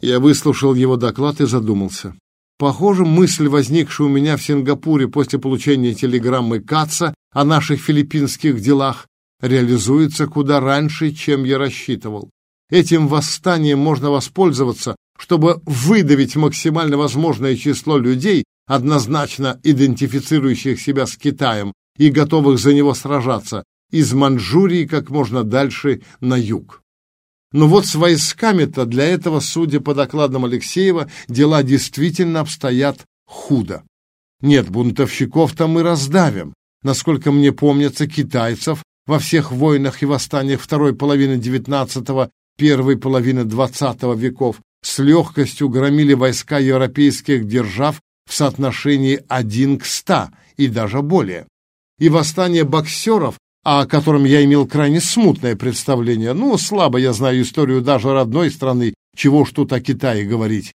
Я выслушал его доклад и задумался. Похоже, мысль, возникшая у меня в Сингапуре после получения телеграммы Каца о наших филиппинских делах, реализуется куда раньше, чем я рассчитывал. Этим восстанием можно воспользоваться, чтобы выдавить максимально возможное число людей, однозначно идентифицирующих себя с Китаем и готовых за него сражаться, из Манчжурии как можно дальше на юг. Но вот с войсками-то для этого, судя по докладам Алексеева, дела действительно обстоят худо. Нет, бунтовщиков-то мы раздавим. Насколько мне помнится, китайцев во всех войнах и восстаниях второй половины XIX, первой половины XX веков с легкостью громили войска европейских держав в соотношении один к ста и даже более. И восстание боксеров, о котором я имел крайне смутное представление, ну, слабо я знаю историю даже родной страны, чего тут о Китае говорить,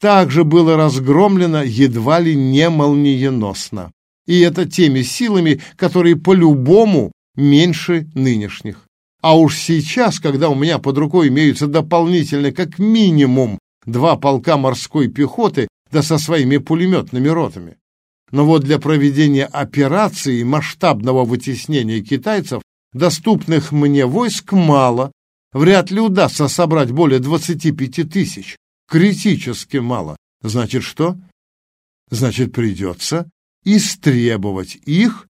также было разгромлено едва ли не молниеносно. И это теми силами, которые по-любому меньше нынешних. А уж сейчас, когда у меня под рукой имеются дополнительно как минимум два полка морской пехоты, да со своими пулеметными ротами. Но вот для проведения операции масштабного вытеснения китайцев доступных мне войск мало. Вряд ли удастся собрать более 25 тысяч. Критически мало. Значит, что? Значит, придется истребовать их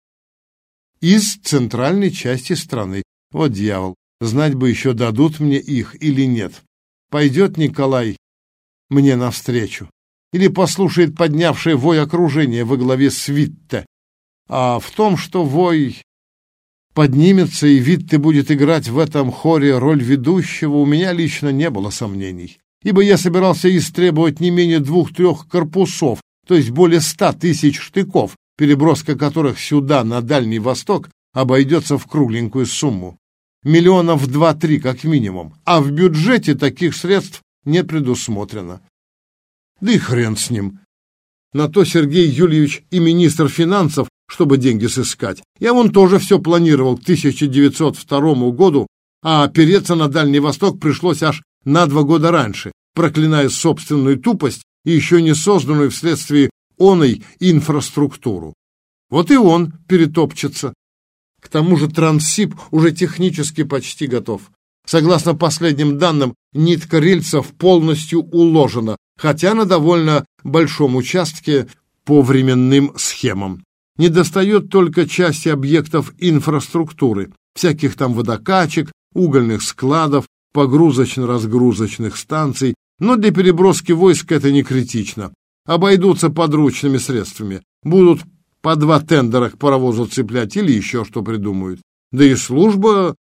из центральной части страны. Вот дьявол, знать бы еще, дадут мне их или нет. Пойдет Николай мне навстречу или послушает поднявшее вой окружение во главе с Витте. А в том, что вой поднимется и Витте будет играть в этом хоре роль ведущего, у меня лично не было сомнений, ибо я собирался истребовать не менее двух-трех корпусов, то есть более ста тысяч штыков, переброска которых сюда, на Дальний Восток, обойдется в кругленькую сумму. Миллионов два-три как минимум, а в бюджете таких средств не предусмотрено. Да и хрен с ним. На то Сергей Юльевич и министр финансов, чтобы деньги сыскать. Я вон тоже все планировал к 1902 году, а опереться на Дальний Восток пришлось аж на два года раньше, проклиная собственную тупость и еще не созданную вследствие оной инфраструктуру. Вот и он перетопчется. К тому же Транссиб уже технически почти готов. Согласно последним данным, нитка рельсов полностью уложена, хотя на довольно большом участке по временным схемам. Недостает только части объектов инфраструктуры, всяких там водокачек, угольных складов, погрузочно-разгрузочных станций, но для переброски войск это не критично. Обойдутся подручными средствами. Будут по два тендера к паровозу цеплять или еще что придумают. Да и служба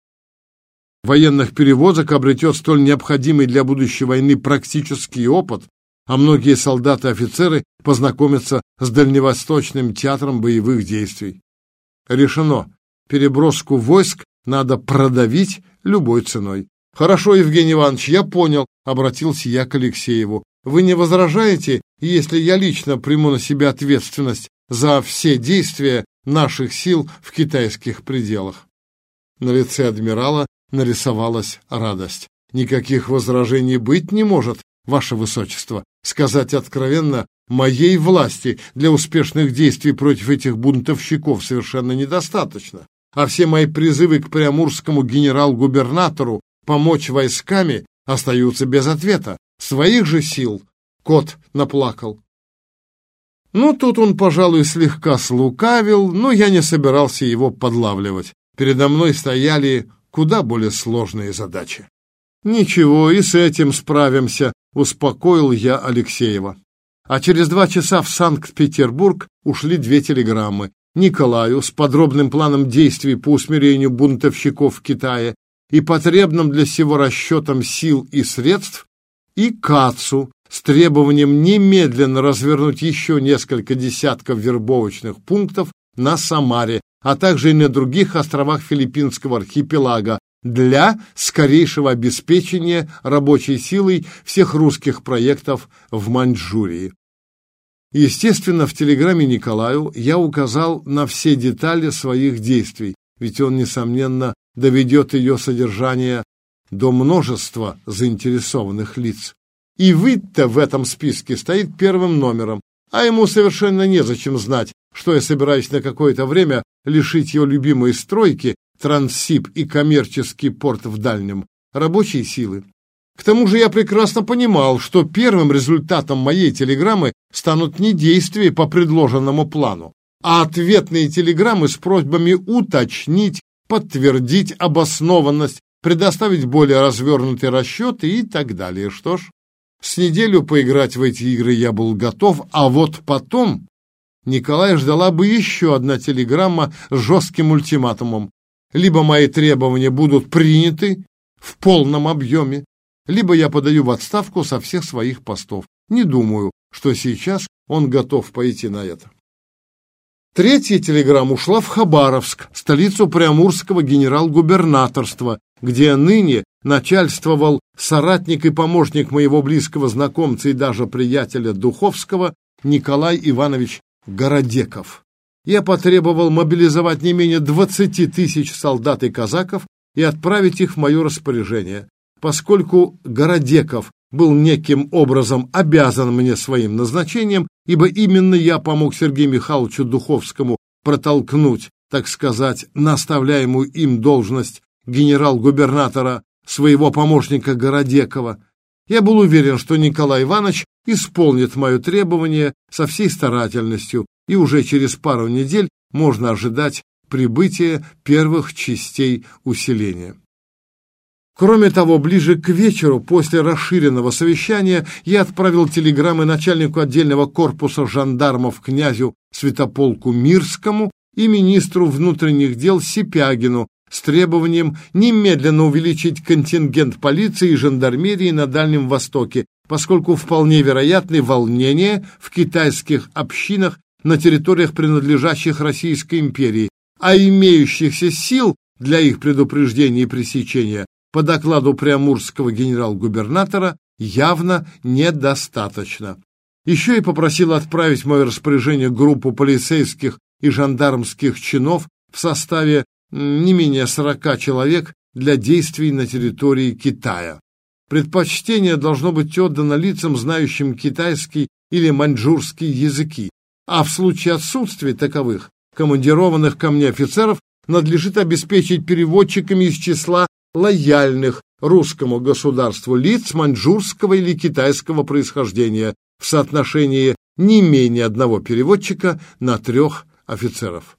военных перевозок обретет столь необходимый для будущей войны практический опыт, а многие солдаты и офицеры познакомятся с Дальневосточным театром боевых действий. Решено. Переброску войск надо продавить любой ценой. Хорошо, Евгений Иванович, я понял, обратился я к Алексееву. Вы не возражаете, если я лично приму на себя ответственность за все действия наших сил в китайских пределах? На лице адмирала нарисовалась радость. Никаких возражений быть не может, ваше высочество. Сказать откровенно, моей власти для успешных действий против этих бунтовщиков совершенно недостаточно. А все мои призывы к приамурскому генерал-губернатору помочь войсками остаются без ответа. Своих же сил кот наплакал. Ну, тут он, пожалуй, слегка слукавил, но я не собирался его подлавливать. Передо мной стояли куда более сложные задачи. «Ничего, и с этим справимся», — успокоил я Алексеева. А через два часа в Санкт-Петербург ушли две телеграммы. Николаю с подробным планом действий по усмирению бунтовщиков в Китае и потребным для сего расчетом сил и средств, и Кацу с требованием немедленно развернуть еще несколько десятков вербовочных пунктов на Самаре, а также и на других островах филиппинского архипелага, для скорейшего обеспечения рабочей силой всех русских проектов в Маньчжурии. Естественно, в телеграмме Николаю я указал на все детали своих действий, ведь он, несомненно, доведет ее содержание до множества заинтересованных лиц. И Витте в этом списке стоит первым номером, а ему совершенно незачем знать, что я собираюсь на какое-то время лишить его любимой стройки, Транссиб и коммерческий порт в Дальнем, рабочей силы. К тому же я прекрасно понимал, что первым результатом моей телеграммы станут не действия по предложенному плану, а ответные телеграммы с просьбами уточнить, подтвердить обоснованность, предоставить более развернутые расчеты и так далее. Что ж, с неделю поиграть в эти игры я был готов, а вот потом Николая ждала бы еще одна телеграмма с жестким ультиматумом. Либо мои требования будут приняты в полном объеме, либо я подаю в отставку со всех своих постов. Не думаю, что сейчас он готов пойти на это. Третья телеграмма ушла в Хабаровск, столицу Приамурского генерал-губернаторства, где ныне начальствовал соратник и помощник моего близкого знакомца и даже приятеля Духовского Николай Иванович Городеков. Я потребовал мобилизовать не менее 20 тысяч солдат и казаков и отправить их в мое распоряжение, поскольку Городеков был неким образом обязан мне своим назначением, ибо именно я помог Сергею Михайловичу Духовскому протолкнуть, так сказать, наставляемую им должность генерал-губернатора своего помощника Городекова. Я был уверен, что Николай Иванович исполнит мое требование со всей старательностью, и уже через пару недель можно ожидать прибытия первых частей усиления. Кроме того, ближе к вечеру, после расширенного совещания, я отправил телеграммы начальнику отдельного корпуса жандармов князю Святополку Мирскому и министру внутренних дел Сипягину с требованием немедленно увеличить контингент полиции и жандармерии на Дальнем Востоке, поскольку вполне вероятны волнения в китайских общинах на территориях, принадлежащих Российской империи, а имеющихся сил для их предупреждения и пресечения по докладу приамурского генерал-губернатора, явно недостаточно. Еще и попросил отправить в мое распоряжение группу полицейских и жандармских чинов в составе не менее 40 человек для действий на территории Китая. Предпочтение должно быть отдано лицам, знающим китайский или маньчжурский языки, а в случае отсутствия таковых, командированных ко мне офицеров надлежит обеспечить переводчиками из числа лояльных русскому государству лиц маньчжурского или китайского происхождения в соотношении не менее одного переводчика на трех офицеров.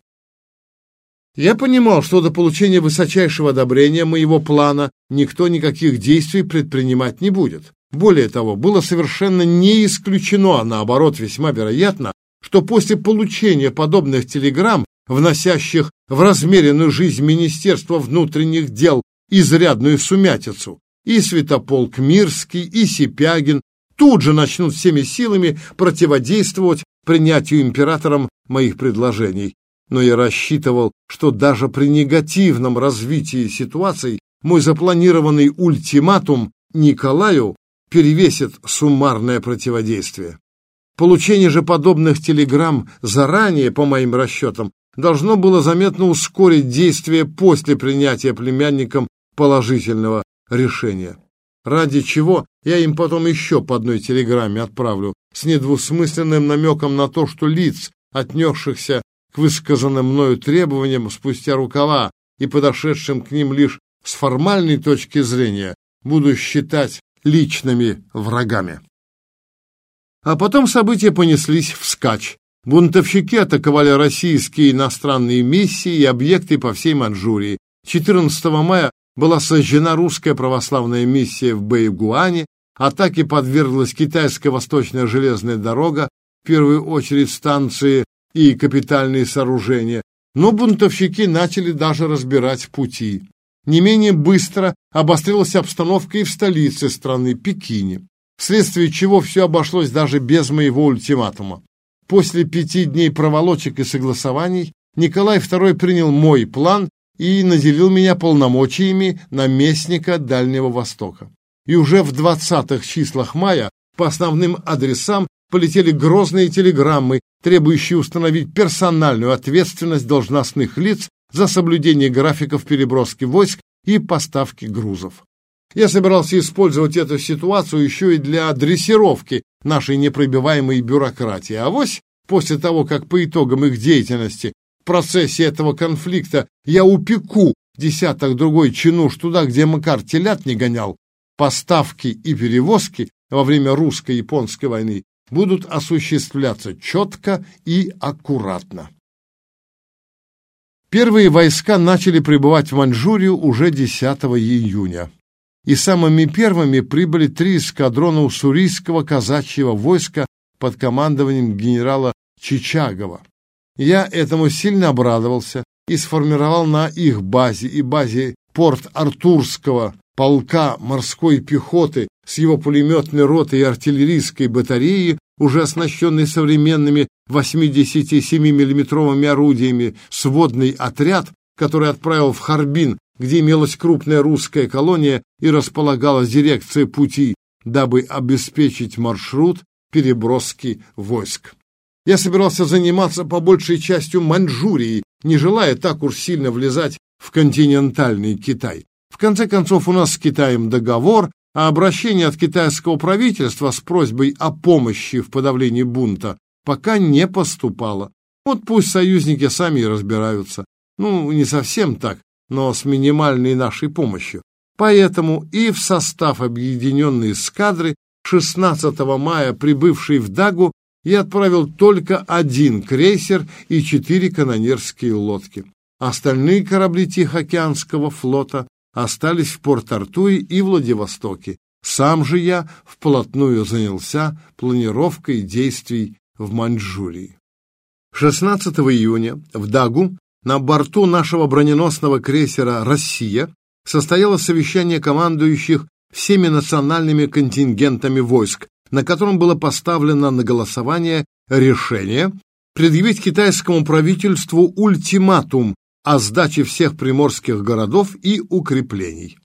Я понимал, что до получения высочайшего одобрения моего плана никто никаких действий предпринимать не будет. Более того, было совершенно не исключено, а наоборот весьма вероятно, что после получения подобных телеграмм, вносящих в размеренную жизнь Министерства внутренних дел изрядную сумятицу. И Святополк Мирский, и Сипягин тут же начнут всеми силами противодействовать принятию императором моих предложений. Но я рассчитывал, что даже при негативном развитии ситуации мой запланированный ультиматум Николаю перевесит суммарное противодействие. Получение же подобных телеграмм заранее, по моим расчетам, должно было заметно ускорить действия после принятия племянником положительного решения. Ради чего я им потом еще по одной телеграмме отправлю с недвусмысленным намеком на то, что лиц, отнесшихся к высказанным мною требованиям спустя рукава и подошедшим к ним лишь с формальной точки зрения, буду считать личными врагами. А потом события понеслись вскачь. Бунтовщики атаковали российские иностранные миссии и объекты по всей Манчжурии. 14 мая была сожжена русская православная миссия в Бэйгуане, атаке подверглась китайская восточная железная дорога, в первую очередь станции и капитальные сооружения, но бунтовщики начали даже разбирать пути. Не менее быстро обострилась обстановка и в столице страны, Пекине, вследствие чего все обошлось даже без моего ультиматума. После пяти дней проволочек и согласований Николай II принял мой план и наделил меня полномочиями наместника Дальнего Востока. И уже в двадцатых числах мая по основным адресам полетели грозные телеграммы, требующие установить персональную ответственность должностных лиц за соблюдение графиков переброски войск и поставки грузов. Я собирался использовать эту ситуацию еще и для дрессировки нашей непробиваемой бюрократии. А вось после того, как по итогам их деятельности в процессе этого конфликта я упеку десяток другой чинуш туда, где Макар телят не гонял, поставки и перевозки во время русско-японской войны будут осуществляться четко и аккуратно. Первые войска начали прибывать в Маньчжурию уже 10 июня. И самыми первыми прибыли три эскадрона уссурийского казачьего войска под командованием генерала Чичагова. Я этому сильно обрадовался и сформировал на их базе и базе Порт-Артурского полка морской пехоты с его пулеметной ротой и артиллерийской батареей, уже оснащенной современными 87 миллиметровыми орудиями, сводный отряд, который отправил в Харбин, где имелась крупная русская колония и располагалась дирекция пути, дабы обеспечить маршрут переброски войск. Я собирался заниматься по большей частью Маньчжурией, не желая так уж сильно влезать в континентальный Китай. В конце концов, у нас с Китаем договор, а обращение от китайского правительства с просьбой о помощи в подавлении бунта пока не поступало. Вот пусть союзники сами и разбираются. Ну, не совсем так, но с минимальной нашей помощью. Поэтому и в состав объединенной эскадры 16 мая, прибывший в Дагу, я отправил только один крейсер и четыре канонерские лодки. Остальные корабли Тихоокеанского флота остались в Порт-Артуре и Владивостоке. Сам же я вплотную занялся планировкой действий в Маньчжурии. 16 июня в Дагу на борту нашего броненосного крейсера «Россия» состоялось совещание командующих всеми национальными контингентами войск, на котором было поставлено на голосование решение предъявить китайскому правительству ультиматум о сдаче всех приморских городов и укреплений.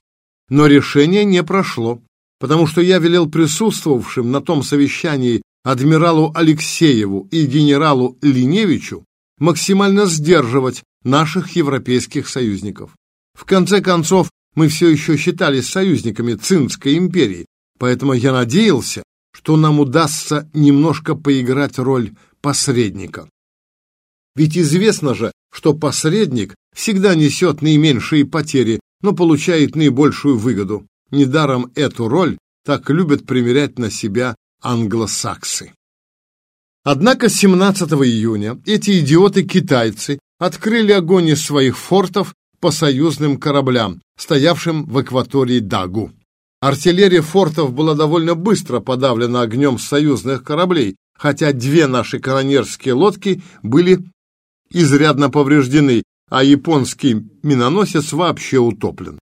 Но решение не прошло, потому что я велел присутствовавшим на том совещании адмиралу Алексееву и генералу Линевичу максимально сдерживать наших европейских союзников. В конце концов, мы все еще считались союзниками Цинской империи, поэтому я надеялся, что нам удастся немножко поиграть роль посредника. Ведь известно же, что посредник всегда несет наименьшие потери, но получает наибольшую выгоду. Недаром эту роль так любят примерять на себя англосаксы. Однако 17 июня эти идиоты-китайцы открыли огонь из своих фортов по союзным кораблям, стоявшим в акватории Дагу. Артиллерия фортов была довольно быстро подавлена огнем союзных кораблей, хотя две наши канонерские лодки были изрядно повреждены, а японский миноносец вообще утоплен.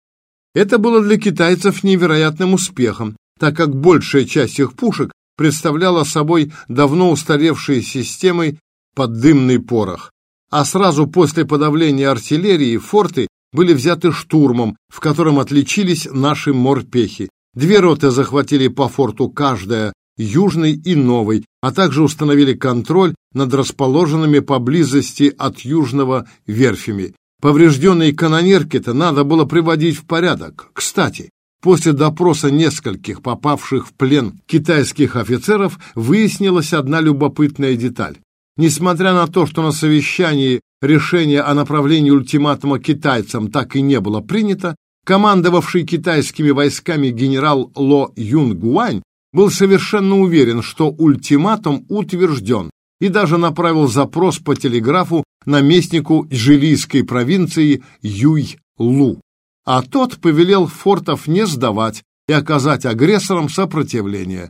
Это было для китайцев невероятным успехом, так как большая часть их пушек представляла собой давно устаревшие системы поддымный порох. А сразу после подавления артиллерии форты были взяты штурмом, в котором отличились наши морпехи. Две роты захватили по форту каждая, южный и новый, а также установили контроль над расположенными поблизости от южного верфями. Поврежденные канонерки-то надо было приводить в порядок. Кстати, после допроса нескольких попавших в плен китайских офицеров выяснилась одна любопытная деталь. Несмотря на то, что на совещании решение о направлении ультиматума китайцам так и не было принято, командовавший китайскими войсками генерал Ло Юн Гуань был совершенно уверен, что ультиматум утвержден, и даже направил запрос по телеграфу наместнику Джилийской провинции Юй-Лу. А тот повелел фортов не сдавать и оказать агрессорам сопротивление.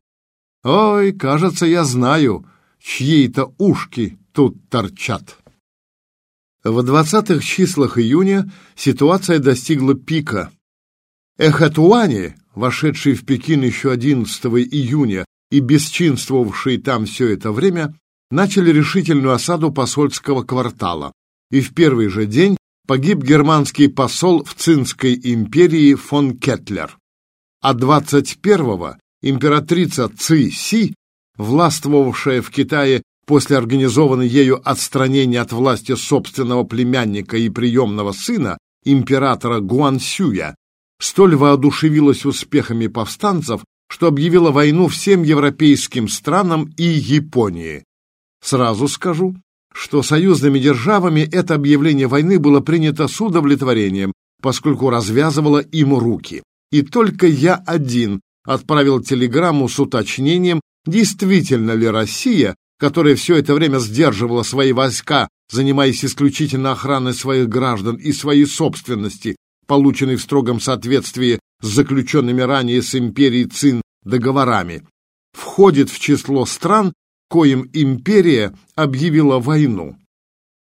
Ой, кажется, я знаю, чьи-то ушки тут торчат. В 20-х числах июня ситуация достигла пика. Эхатуани, вошедший в Пекин еще 11 июня и бесчинствовавший там все это время, начали решительную осаду посольского квартала, и в первый же день погиб германский посол в Цинской империи фон Кеттлер. А 21-го императрица Ци Си, властвовавшая в Китае после организованной ею отстранения от власти собственного племянника и приемного сына, императора Гуансюя, столь воодушевилась успехами повстанцев, что объявила войну всем европейским странам и Японии. Сразу скажу, что союзными державами это объявление войны было принято с удовлетворением, поскольку развязывало им руки. И только я один отправил телеграмму с уточнением, действительно ли Россия, которая все это время сдерживала свои войска, занимаясь исключительно охраной своих граждан и своей собственности, полученной в строгом соответствии с заключенными ранее с империей Цин договорами, входит в число стран, коим империя объявила войну.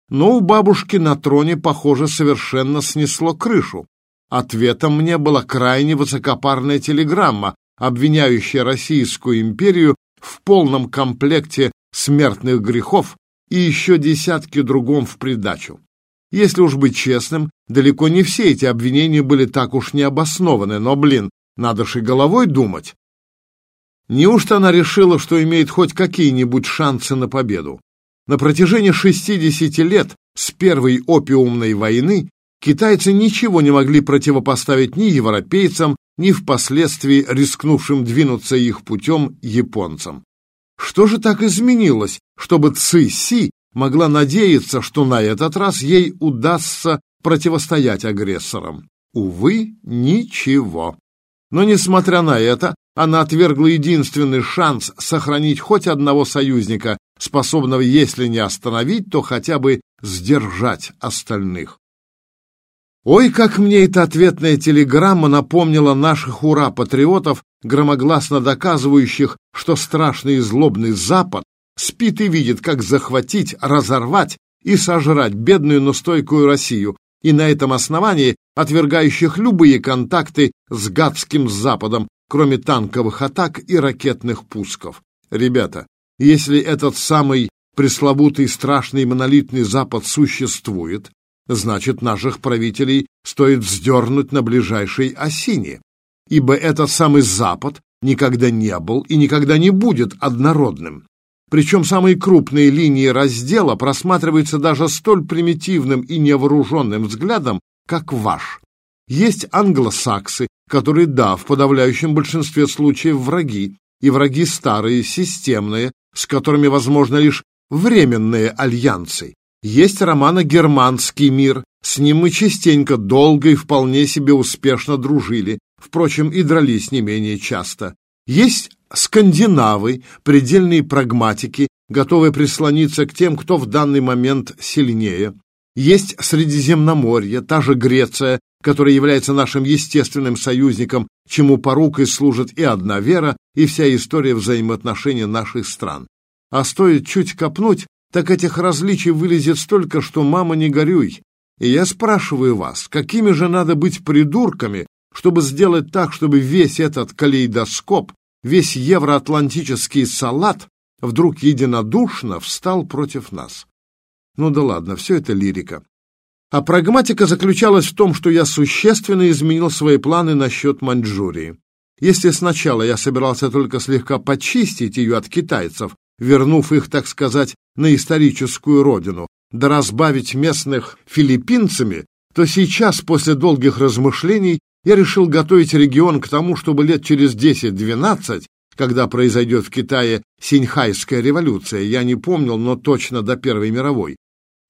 Но у бабушки на троне, похоже, совершенно снесло крышу. Ответом мне была крайне высокопарная телеграмма, обвиняющая Российскую империю в полном комплекте смертных грехов и еще десятки другом в придачу. Если уж быть честным, далеко не все эти обвинения были так уж необоснованы, но, блин, надо же головой думать. Неужто она решила, что имеет хоть какие-нибудь шансы на победу? На протяжении 60 лет с первой опиумной войны китайцы ничего не могли противопоставить ни европейцам, ни впоследствии рискнувшим двинуться их путем японцам. Что же так изменилось, чтобы Ци Си могла надеяться, что на этот раз ей удастся противостоять агрессорам? Увы, ничего. Но, несмотря на это, она отвергла единственный шанс сохранить хоть одного союзника, способного, если не остановить, то хотя бы сдержать остальных. Ой, как мне эта ответная телеграмма напомнила наших ура-патриотов, громогласно доказывающих, что страшный и злобный Запад спит и видит, как захватить, разорвать и сожрать бедную, но стойкую Россию, и на этом основании отвергающих любые контакты с гадским Западом, кроме танковых атак и ракетных пусков. Ребята, если этот самый пресловутый страшный монолитный Запад существует, значит, наших правителей стоит вздернуть на ближайшей осине, ибо этот самый Запад никогда не был и никогда не будет однородным. Причем самые крупные линии раздела просматриваются даже столь примитивным и невооруженным взглядом, как ваш. Есть англосаксы, которые, да, в подавляющем большинстве случаев враги, и враги старые, системные, с которыми возможно лишь временные альянсы. Есть романо-германский мир, с ним мы частенько, долго и вполне себе успешно дружили, впрочем, и дрались не менее часто. Есть скандинавы, предельные прагматики, готовые прислониться к тем, кто в данный момент сильнее. Есть Средиземноморье, та же Греция, которая является нашим естественным союзником, чему порукой служит и одна вера, и вся история взаимоотношений наших стран. А стоит чуть копнуть, так этих различий вылезет столько, что мама не горюй. И я спрашиваю вас, какими же надо быть придурками, чтобы сделать так, чтобы весь этот калейдоскоп, весь евроатлантический салат вдруг единодушно встал против нас? Ну да ладно, все это лирика. А прагматика заключалась в том, что я существенно изменил свои планы насчет Маньчжурии. Если сначала я собирался только слегка почистить ее от китайцев, вернув их, так сказать, на историческую родину, да разбавить местных филиппинцами, то сейчас, после долгих размышлений, я решил готовить регион к тому, чтобы лет через 10-12, когда произойдет в Китае Синьхайская революция, я не помнил, но точно до Первой мировой,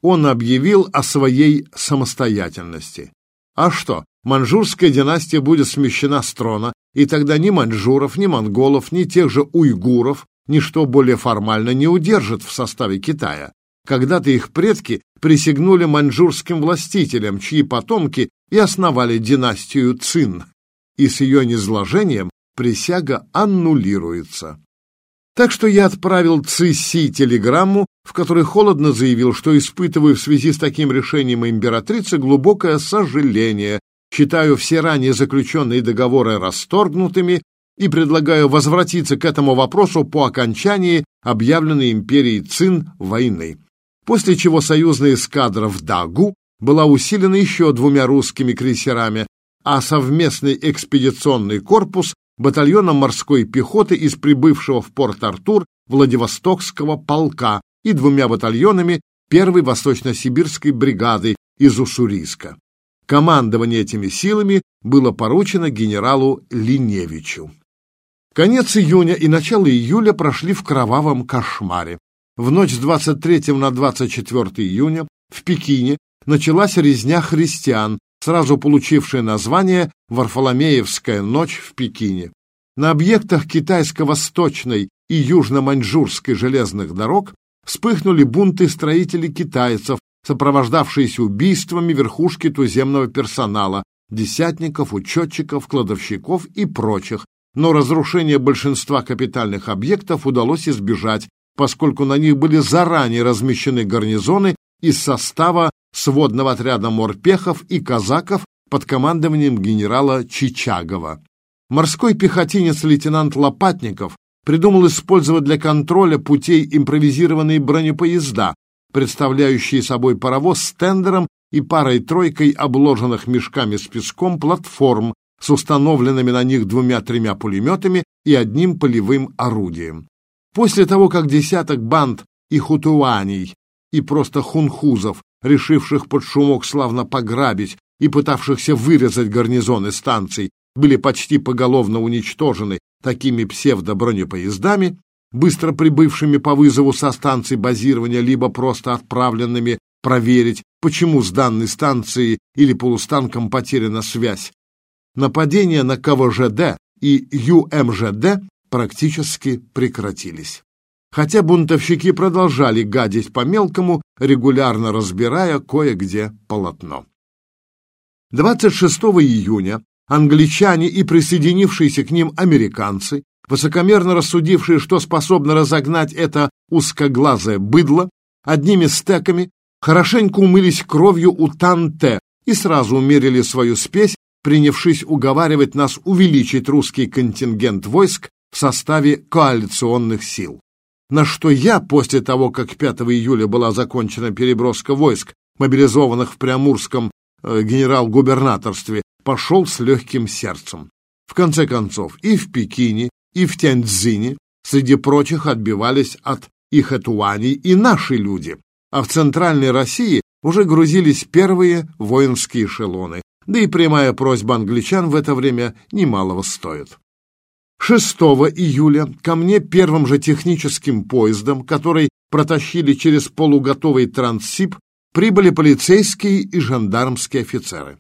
он объявил о своей самостоятельности. А что, маньчжурская династия будет смещена с трона, и тогда ни маньчжуров, ни монголов, ни тех же уйгуров ничто более формально не удержит в составе Китая. Когда-то их предки присягнули маньчжурским властителям, чьи потомки и основали династию Цин, и с ее низложением присяга аннулируется. Так что я отправил Ци телеграмму, в которой холодно заявил, что испытываю в связи с таким решением императрицы глубокое сожаление, считаю все ранее заключенные договоры расторгнутыми и предлагаю возвратиться к этому вопросу по окончании объявленной империей Цин войны. После чего союзная эскадра в Дагу была усилена еще двумя русскими крейсерами, а совместный экспедиционный корпус батальоном морской пехоты из прибывшего в Порт-Артур Владивостокского полка и двумя батальонами первой Восточно-Сибирской бригады из Уссурийска. Командование этими силами было поручено генералу Линевичу. Конец июня и начало июля прошли в кровавом кошмаре. В ночь с 23 на 24 июня в Пекине началась резня христиан, сразу получившая название «Варфоломеевская ночь в Пекине». На объектах китайско-восточной и южно-маньчжурской железных дорог вспыхнули бунты строителей китайцев, сопровождавшиеся убийствами верхушки туземного персонала, десятников, учетчиков, кладовщиков и прочих, но разрушение большинства капитальных объектов удалось избежать, поскольку на них были заранее размещены гарнизоны из состава сводного отряда морпехов и казаков под командованием генерала Чичагова. Морской пехотинец лейтенант Лопатников придумал использовать для контроля путей импровизированные бронепоезда, представляющие собой паровоз с тендером и парой-тройкой обложенных мешками с песком платформ с установленными на них двумя-тремя пулеметами и одним полевым орудием. После того, как десяток банд и хутуаней, и просто хунхузов, решивших под шумок славно пограбить и пытавшихся вырезать гарнизоны станций, были почти поголовно уничтожены такими псевдобронепоездами, быстро прибывшими по вызову со станций базирования, либо просто отправленными проверить, почему с данной станции или полустанком потеряна связь. Нападения на КВЖД и ЮМЖД практически прекратились. Хотя бунтовщики продолжали гадить по-мелкому, регулярно разбирая кое-где полотно. 26 июня англичане и присоединившиеся к ним американцы, высокомерно рассудившие, что способны разогнать это узкоглазое быдло, одними стеками хорошенько умылись кровью у Танте и сразу умерили свою спесь, принявшись уговаривать нас увеличить русский контингент войск в составе коалиционных сил. На что я, после того, как 5 июля была закончена переброска войск, мобилизованных в Приамурском э, генерал-губернаторстве, пошел с легким сердцем. В конце концов, и в Пекине, и в Тяньцзине, среди прочих, отбивались от Ихэтуани и наши люди, а в Центральной России уже грузились первые воинские эшелоны, да и прямая просьба англичан в это время немалого стоит. 6 июля ко мне первым же техническим поездом, который протащили через полуготовый Транссиб, прибыли полицейские и жандармские офицеры.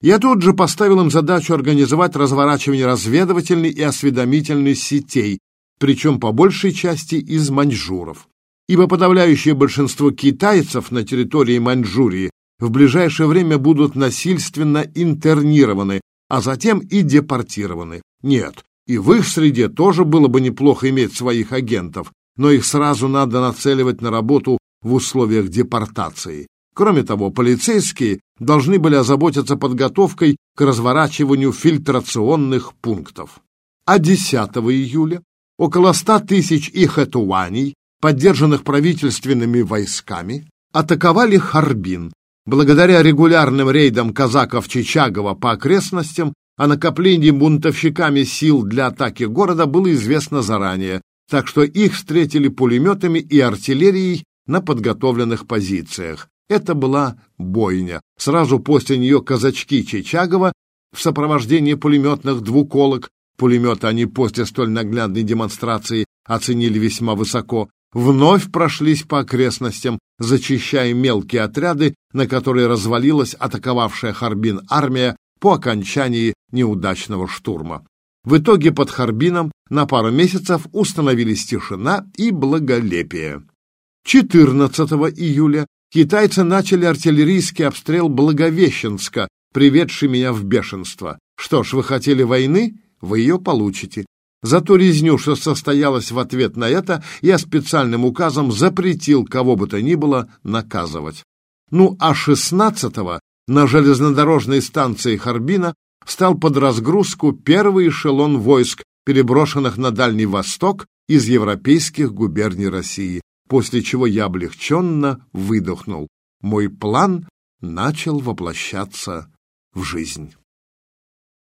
Я тут же поставил им задачу организовать разворачивание разведывательной и осведомительной сетей, причем по большей части из маньчжуров. Ибо подавляющее большинство китайцев на территории Маньчжурии в ближайшее время будут насильственно интернированы, а затем и депортированы. Нет, и в их среде тоже было бы неплохо иметь своих агентов, но их сразу надо нацеливать на работу в условиях депортации. Кроме того, полицейские должны были озаботиться подготовкой к разворачиванию фильтрационных пунктов. А 10 июля около 100 тысяч ихэтуаней, поддержанных правительственными войсками, атаковали Харбин. Благодаря регулярным рейдам казаков Чичагова по окрестностям о накоплении бунтовщиками сил для атаки города было известно заранее, так что их встретили пулеметами и артиллерией на подготовленных позициях. Это была бойня. Сразу после нее казачки Чичагова в сопровождении пулеметных двуколок, пулеметы они после столь наглядной демонстрации оценили весьма высоко, вновь прошлись по окрестностям, зачищая мелкие отряды, на которые развалилась атаковавшая Харбин армия по окончании неудачного штурма. В итоге под Харбином на пару месяцев установились тишина и благолепие. 14 июля китайцы начали артиллерийский обстрел Благовещенска, приведший меня в бешенство. Что ж, вы хотели войны? Вы ее получите. За ту резню, что состоялась в ответ на это, я специальным указом запретил кого бы то ни было наказывать. Ну а 16-го на железнодорожной станции Харбина стал под разгрузку первый эшелон войск, переброшенных на Дальний Восток из европейских губерний России после чего я облегченно выдохнул. Мой план начал воплощаться в жизнь.